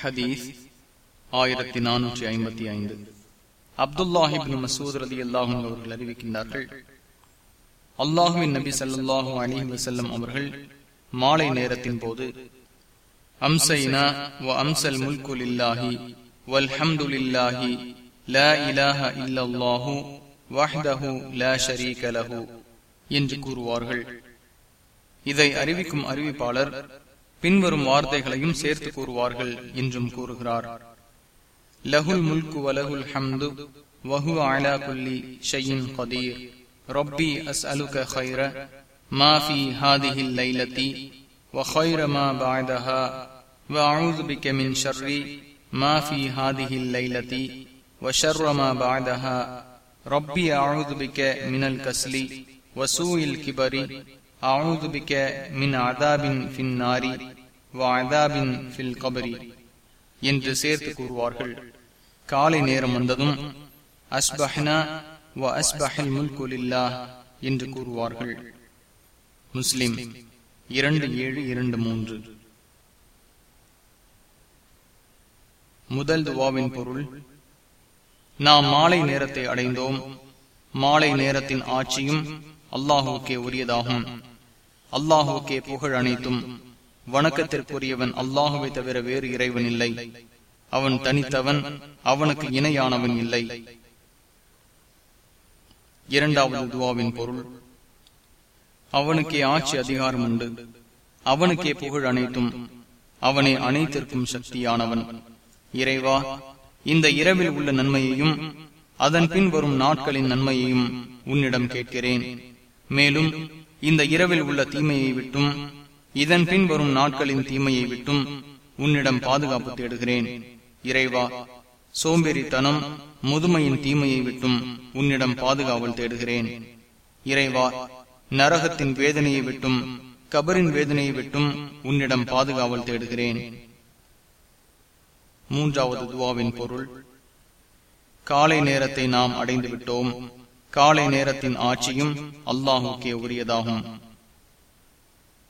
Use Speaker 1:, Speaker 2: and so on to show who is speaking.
Speaker 1: ஹதீஸ் ஆயிரத்தி நானூற்றி ஐம்பத்தி ஐந்து. அப்துல்லாஹிபின் மசூத் ரதி அல்லாஹும் அவர்கள் அறிவிக்கின்றார்கள் அல்லாஹுவின் நபி சல்லாஹூ அலி வசல்லம் அவர்கள் மாலை நேரத்தின் போது அம்சைனா வ அம்சல் முல்குலில்லாஹி வல்ஹம்துலில்லாஹி லா இலாஹ இல்லல்லாஹு வஹ்தஹு லா ஷரீக லஹு என்று கூறுவார்கள். இதை அறிவிக்கும் அறிவிப்பாளர் பின்வரும் வார்த்தைகளையும் சேர்த்து கூறுவார்கள் என்றும் கூறுகிறார் லகுல் முல்கு வலகுல் ஹம்து வஹு அலா குல்லி ஷையின் கதீர் ரப்பி அஸ் அலுக خير ما في هذه الليلة وخير ما بعدها وأعوذ بك من شر ما في هذه الليلة وشر ما بعدها ربي أعوذ بك من الكسل وسوء الكبر أعوذ بك من عذاب في النار என்று சேர்த்து கூறுவார்கள். காலை நேரம் வந்ததும் என்று கூறுவார்கள். முஸ்லிம் இரண்டு ஏழு இரண்டு மூன்று. முதல் துவாவின் பொருள் நாம் மாலை நேரத்தை அடைந்தோம். மாலை நேரத்தின் ஆட்சியும் அல்லாஹுக்கே உரியதாகும். அல்லாஹுக்கே புகழ் அனைத்தும். வணக்கத்திற்குரியவன் அல்லாஹுவை தவிர வேறு இறைவன் இல்லை. அவன் தனித்தவன் அவனுக்கு இணையானவன் இல்லை. இரண்டாவது துவாவின் பொருள் அவனுக்கே ஆட்சி அதிகாரம் உண்டு. அவனுக்கே புகழ் அனைத்தும் அவனே அனைத்திற்கும் சக்தியானவன். இறைவா இந்த இரவில் உள்ள நன்மையையும் அதன் பின் வரும் நாட்களின் நன்மையையும் உன்னிடம் கேட்கிறேன். மேலும் இந்த இரவில் உள்ள தீமையை விட்டும் இதன் பின் வரும் நாட்களின் தீமையை விட்டும் உன்னிடம் பாதுகாப்பு தேடுகிறேன். இறைவா சோம்பேறித்தனம் முதுமையின் தீமையை விட்டும் உன்னிடம் பாதுகாவல் தேடுகிறேன். இறைவா நரகத்தின் வேதனையை விட்டும் கபரின் வேதனையை விட்டும் உன்னிடம் பாதுகாவல் தேடுகிறேன். மூன்றாவது துவாவின் பொருள். காலை நேரத்தை நாம் அடைந்து விட்டோம் காலை நேரத்தின் ஆட்சியும் அல்லாஹுக்கே உரியதாகும்.